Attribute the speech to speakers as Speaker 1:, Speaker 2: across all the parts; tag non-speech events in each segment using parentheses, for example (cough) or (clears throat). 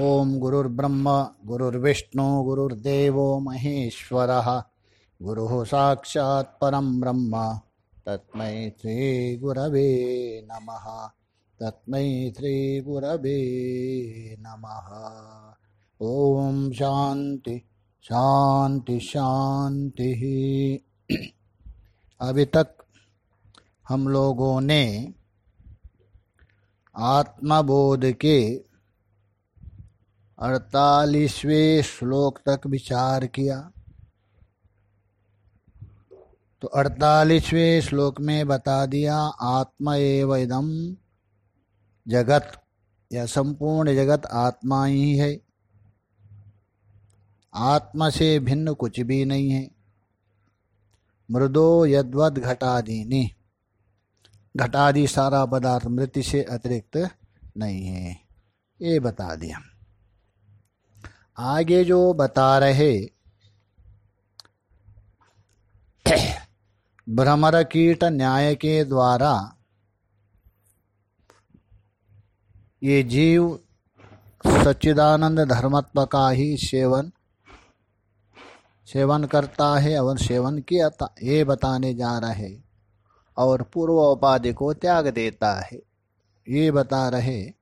Speaker 1: ओम गुरुर्ब्रह्म, गुरुर्विष्णु, गुरुर्देवो महेश्वरः। गुरुः साक्षात् परं ब्रह्म, तस्मै श्रीगुरवे नमः। तस्मै श्रीगुरवे नमः। ओम शांति शांति शांति अभी तक हम लोगों ने आत्मबोध के अड़तालीसवें श्लोक तक विचार किया। तो अड़तालीसवें श्लोक में बता दिया, आत्मा एव इदम जगत यह संपूर्ण जगत आत्मा ही है। आत्मा से भिन्न कुछ भी नहीं है। मृदो यद्वद घटादीनी। घटादि सारा पदार्थ मृत्यु से अतिरिक्त नहीं है। ये बता दिया। आगे जो बता रहे, (clears throat) भ्रमर कीट न्याय के द्वारा ये जीव सच्चिदानंद धर्मत्व का ही सेवन सेवन करता है और सेवन किया था, ये बताने जा रहे और पूर्व उपाधि को त्याग देता है। ये बता रहे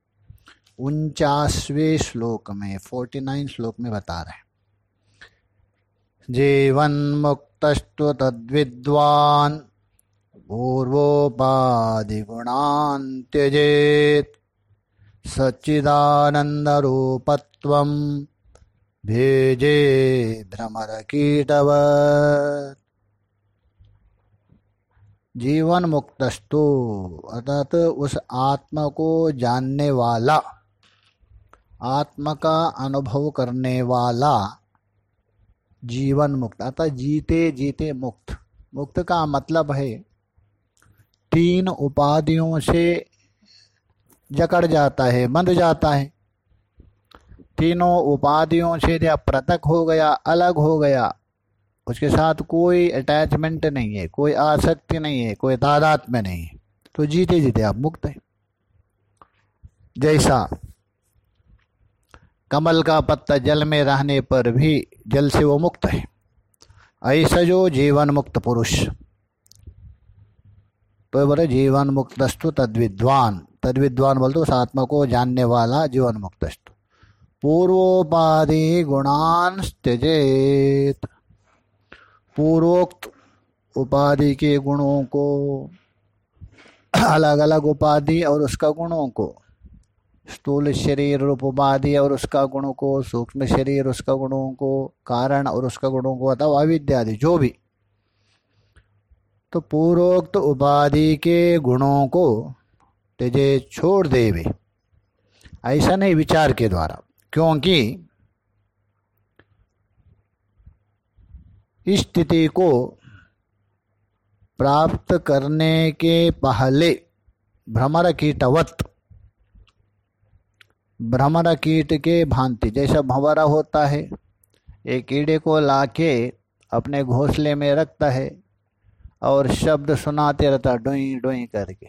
Speaker 1: उनचासवें श्लोक में, फोर्टी नाइन श्लोक में बता रहे हैं। जीवन मुक्तस्तु तद्विद्वान पूर्वोपाधि गुणान त्यजेत सच्चिदानंद रूपत्व भेजे भ्रमर कीटव जीवन मुक्तस्तु अर्थात उस आत्मा को जानने वाला आत्मा का अनुभव करने वाला जीवन मुक्त अतः जीते जीते मुक्त। मुक्त का मतलब है, तीन उपाधियों से जकड़ जाता है, बंध जाता है। तीनों उपाधियों से या पृथक हो गया, अलग हो गया, उसके साथ कोई अटैचमेंट नहीं है, कोई आसक्ति नहीं है, कोई तादाद में नहीं है तो जीते जीते आप मुक्त हैं। जैसा कमल का पत्ता जल में रहने पर भी जल से वो मुक्त है। ऐसा जो जीवन मुक्त पुरुष। तो बोले जीवन मुक्तस्तु तद्विद्वान। तद्विद्वान बोलते उस आत्मा को जानने वाला जीवन मुक्तस्तु पूर्वोपाधि गुणान त्यजेत। पूर्वोक्त उपाधि के गुणों को। अलग अलग उपाधि और उसका गुणों को। स्थूल शरीर रूप उपाधि और उसका गुणों को, सूक्ष्म शरीर, उसका गुणों को कारण और उसका गुणों को अथवा अविद्यादि जो भी। तो पूर्वोक्त उपाधि के गुणों को तेजे छोड़ देवे। ऐसा नहीं विचार के द्वारा, क्योंकि इस स्थिति को प्राप्त करने के पहले भ्रमर कीटवत भ्रमर कीट के भांति, जैसा भंवरा होता है, एक कीड़े को लाके अपने घोंसले में रखता है और शब्द सुनाते रहता डोई डोई करके।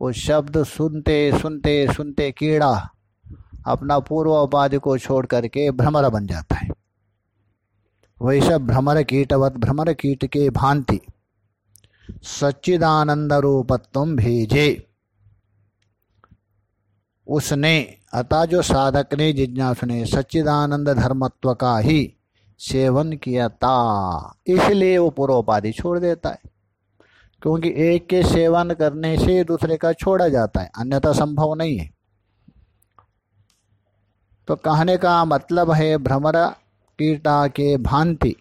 Speaker 1: वो शब्द सुनते सुनते सुनते कीड़ा अपना पूर्व उपाधि को छोड़ करके भ्रमर बन जाता है। वैसा भ्रमर कीटवत भ्रमर कीट के भांति, सच्चिदानंद रूपत्व भेजे। उसने अतः जो साधक ने जिज्ञासु ने सच्चिदानंद धर्मत्व का ही सेवन किया था इसलिए वो पूर्वोपाधि छोड़ देता है। क्योंकि एक के सेवन करने से दूसरे का छोड़ा जाता है, अन्यथा संभव नहीं है। तो कहने का मतलब है, भ्रमर कीटा के भांति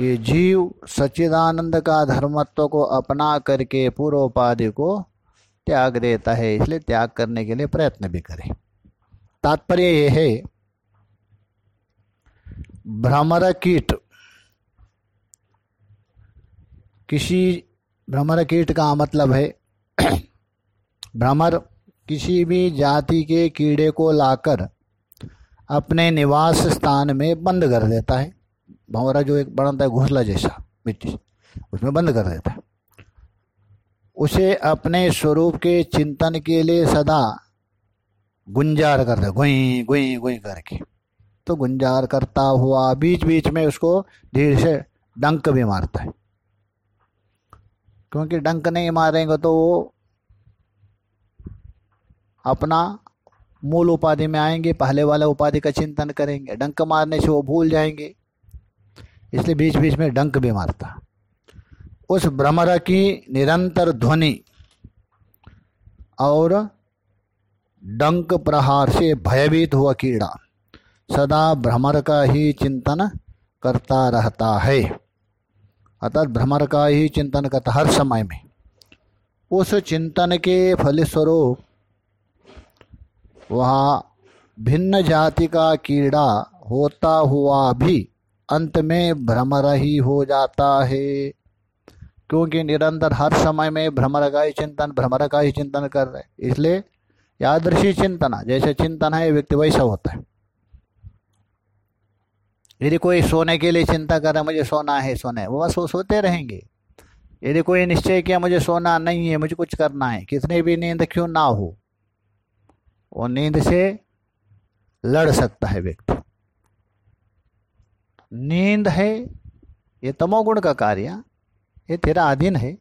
Speaker 1: ये जीव सच्चिदानंद का धर्मत्व को अपना करके पूर्वोपाधि को त्याग देता है, इसलिए त्याग करने के लिए प्रयत्न भी करें। तात्पर्य यह है, भ्रमर कीट, किसी, भ्रमर कीट का मतलब है, भ्रमर किसी भी जाति के कीड़े को लाकर अपने निवास स्थान में बंद कर देता है। भंवरा जो एक बनता है, घोसला जैसा मिट्टी उसमें बंद कर देता है। उसे अपने स्वरूप के चिंतन के लिए सदा गुंजार करता गुई गुई गुई करके। तो गुंजार करता हुआ बीच बीच में उसको धीरे से डंक भी मारता है। क्योंकि डंक नहीं मारेंगे तो वो अपना मूल उपाधि में आएँगे, पहले वाले उपाधि का चिंतन करेंगे। डंक मारने से वो भूल जाएँगे। इसलिए बीच बीच में डंक भी मारता। उस भ्रमर की निरंतर ध्वनि और डंक प्रहार से भयभीत हुआ कीड़ा। सदा भ्रमर का ही चिंतन करता रहता है। अर्थात भ्रमर का ही चिंतन करता हर समय में। उस चिंतन के फलस्वरूप वह भिन्न जाति का कीड़ा होता हुआ भी अंत में भ्रमर ही हो जाता है। क्योंकि निरंतर हर समय में भ्रमर का ही चिंतन भ्रमर का ही चिंतन कर रहे इसलिए यादृशी चिंतना, जैसे चिंतन है व्यक्ति वैसा होता है। यदि कोई सोने के लिए चिंता कर रहा मुझे सोना है सोना है, वो बस वो सोते रहेंगे। यदि कोई निश्चय किया, मुझे सोना नहीं है, मुझे कुछ करना है कितनी भी नींद क्यों ना हो, वो नींद से लड़ सकता है व्यक्ति। नींद है, ये तमोगुण का कार्य ये तेरा अधीन है।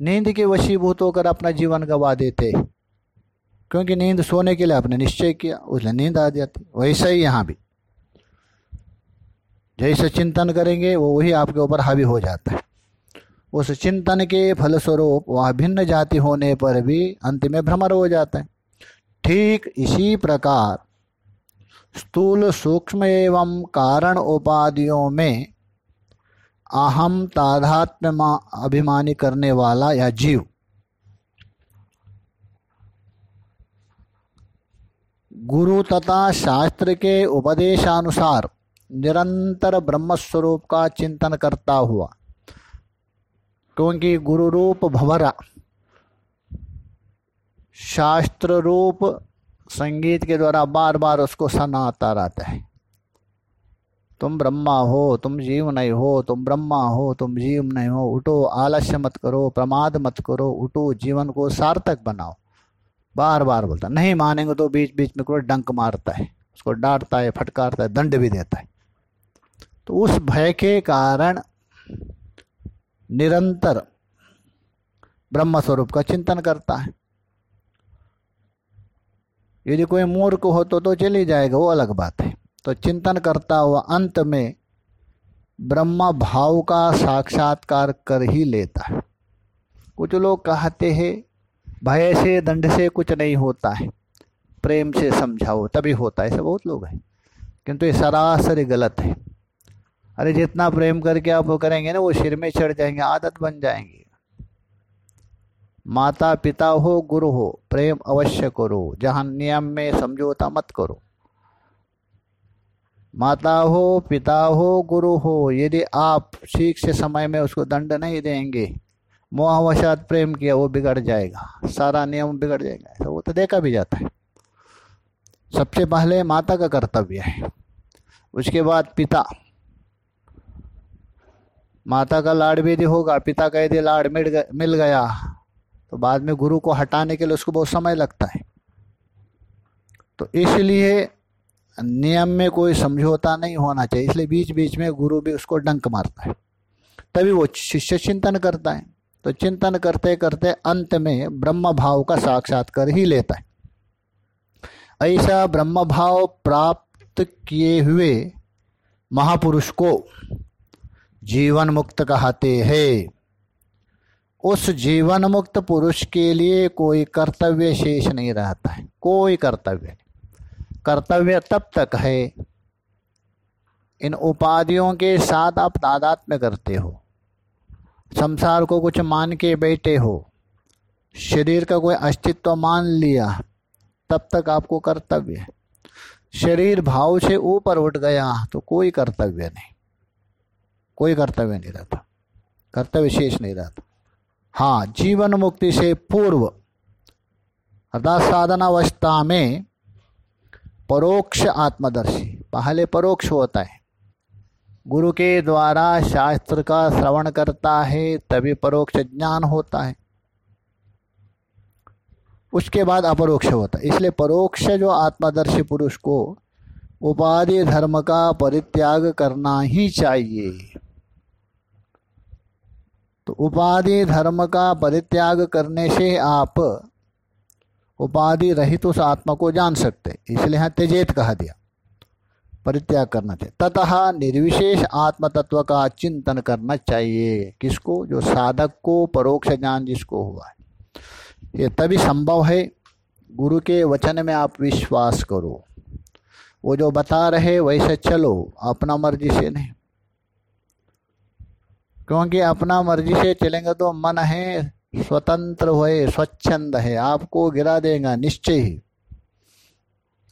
Speaker 1: नींद के वशीभूत होकर अपना जीवन गवा देते। क्योंकि नींद सोने के लिए आपने निश्चय किया उसने नींद आ जाती। वैसा ही यहाँ भी। जैसे चिंतन करेंगे, वो वही आपके ऊपर हावी हो जाता है। उस चिंतन के फलस्वरूप वह भिन्न जाति होने पर भी अंत में भ्रमर हो जाता है। ठीक इसी प्रकार स्थूल सूक्ष्म एवं कारण उपाधियों में अहम तादात्म्य अभिमानी करने वाला या जीव। गुरु तथा शास्त्र के उपदेशानुसार निरंतर ब्रह्मस्वरूप का चिंतन करता हुआ, क्योंकि गुरु रूप भवरा शास्त्र रूप संगीत के द्वारा बार बार उसको सनाता रहता है। तुम ब्रह्मा हो तुम जीव नहीं हो तुम ब्रह्मा हो तुम जीव नहीं हो उठो आलस्य मत करो प्रमाद मत करो उठो जीवन को सार्थक बनाओ। बार बार बोलता नहीं मानेंगे तो बीच बीच में कोई डंक मारता है उसको डांटता है फटकारता है दंड भी देता है। तो उस भय के कारण निरंतर ब्रह्म स्वरूप का चिंतन करता है। यदि कोई मूर्ख हो तो, तो चली जाएगा वो अलग बात है। तो चिंतन करता हुआ अंत में ब्रह्म भाव का साक्षात्कार कर ही लेता है। कुछ लोग कहते हैं भय से दंड से कुछ नहीं होता है। प्रेम से समझाओ, तभी होता है। ऐसे बहुत लोग हैं। किंतु ये सरासर गलत है। अरे, जितना प्रेम करके आप वो करेंगे ना, वो सिर में चढ़ जाएँगे, आदत बन जाएँगे। माता पिता हो, गुरु हो, प्रेम अवश्य करो। जहाँ नियम में समझौता मत करो। माता हो पिता हो गुरु हो यदि आप ठीक से समय में उसको दंड नहीं देंगे, मोहवशात प्रेम किया, वो बिगड़ जाएगा, सारा नियम बिगड़ जाएगा तो वो तो देखा भी जाता है। सबसे पहले माता का कर्तव्य है, उसके बाद पिता। माता का लाड़ भी यदि होगा, पिता का यदि लाड़ मिल गया मिल गया तो बाद में गुरु को हटाने के लिए उसको बहुत समय लगता है। तो इसलिए नियम में कोई समझौता नहीं होना चाहिए, इसलिए बीच बीच में गुरु भी उसको डंक मारता है। तभी वो शिष्य चिंतन करता है। तो चिंतन करते करते अंत में ब्रह्म भाव का साक्षात्कार ही लेता है। ऐसा ब्रह्म भाव प्राप्त किए हुए महापुरुष को जीवन मुक्त कहते हैं। उस जीवन मुक्त पुरुष के लिए कोई कर्तव्य शेष नहीं रहता है। कोई कर्तव्य कर्तव्य तब तक है। इन उपाधियों के साथ आप तादात्म्य करते हो। संसार को कुछ मान के बैठे हो। शरीर का कोई अस्तित्व मान लिया, तब तक आपको कर्तव्य शरीर भाव से ऊपर उठ गया तो कोई कर्तव्य नहीं। कोई कर्तव्य नहीं रहता। कर्तव्य शेष नहीं रहता। हाँ जीवन मुक्ति से पूर्व अर्थात साधनावस्था में परोक्ष आत्मदर्शी। पहले परोक्ष होता है। गुरु के द्वारा शास्त्र का श्रवण करता है, तभी परोक्ष ज्ञान होता है। उसके बाद अपरोक्ष होता है। इसलिए परोक्ष जो आत्मदर्शी पुरुष को उपाधि धर्म का परित्याग करना ही चाहिए। तो उपाधि धर्म का परित्याग करने से आप उपाधि रहित उस आत्मा को जान सकते इसलिए यहाँ तेजेत कहा दिया। परित्याग करना चाहिए। ततः निर्विशेष आत्म तत्व का चिंतन करना चाहिए। किसको? जो साधक को परोक्ष ज्ञान जिसको हुआ है। ये तभी संभव है, गुरु के वचन में आप विश्वास करो। वो जो बता रहे, वैसे चलो, अपना मर्ज़ी से नहीं। क्योंकि अपना मर्ज़ी से चलेंगे तो मन है स्वतंत्र हुए, स्वच्छंद है। आपको गिरा देगा, निश्चय ही।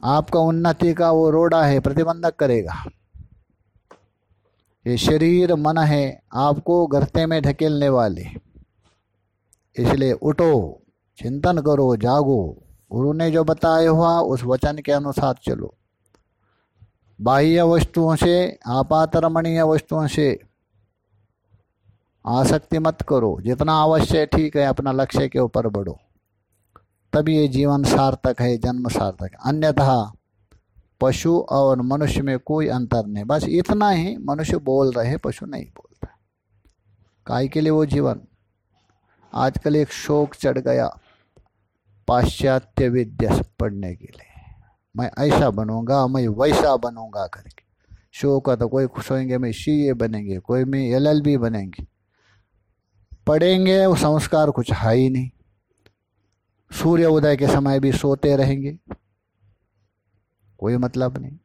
Speaker 1: आपका उन्नति का वो रोड़ा है, प्रतिबंधक करेगा। ये शरीर, मन है, आपको गर्ते में ढकेलने वाले। इसलिए उठो, चिंतन करो, जागो। गुरु ने जो बताया हुआ, उस वचन के अनुसार चलो। बाह्य वस्तुओं से आपातरमणीय वस्तुओं से आसक्ति मत करो। जितना अवश्य ठीक है, अपना लक्ष्य के ऊपर बढ़ो। तभी ये जीवन सार्थक है, जन्म सार्थक है। अन्यथा पशु और मनुष्य में कोई अंतर नहीं। बस इतना ही, मनुष्य बोल रहे, पशु नहीं बोलता। काय के लिए वो जीवन? आजकल एक शोक चढ़ गया पाश्चात्य विद्या पढ़ने के लिए। मैं ऐसा बनूँगा, मैं वैसा बनूँगा करके। शोक का तो कोई खुश होंगे मैं सी ए बनेंगे, कोई में एल एल बी बनेंगे। पढ़ेंगे, वो संस्कार कुछ है ही नहीं। सूर्य उदय के समय भी सोते रहेंगे। कोई मतलब नहीं।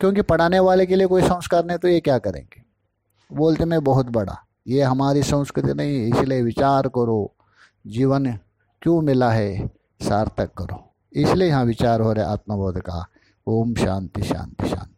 Speaker 1: क्योंकि पढ़ाने वाले के लिए कोई संस्कार नहीं तो ये क्या करेंगे? बोलते, मैं बहुत बड़ा, ये हमारी संस्कृति नहीं, इसलिए विचार करो। जीवन क्यों मिला है, सार्थक करो। इसलिए यहाँ विचार हो रहे आत्मबोध का। ओम शांति शांति शांति।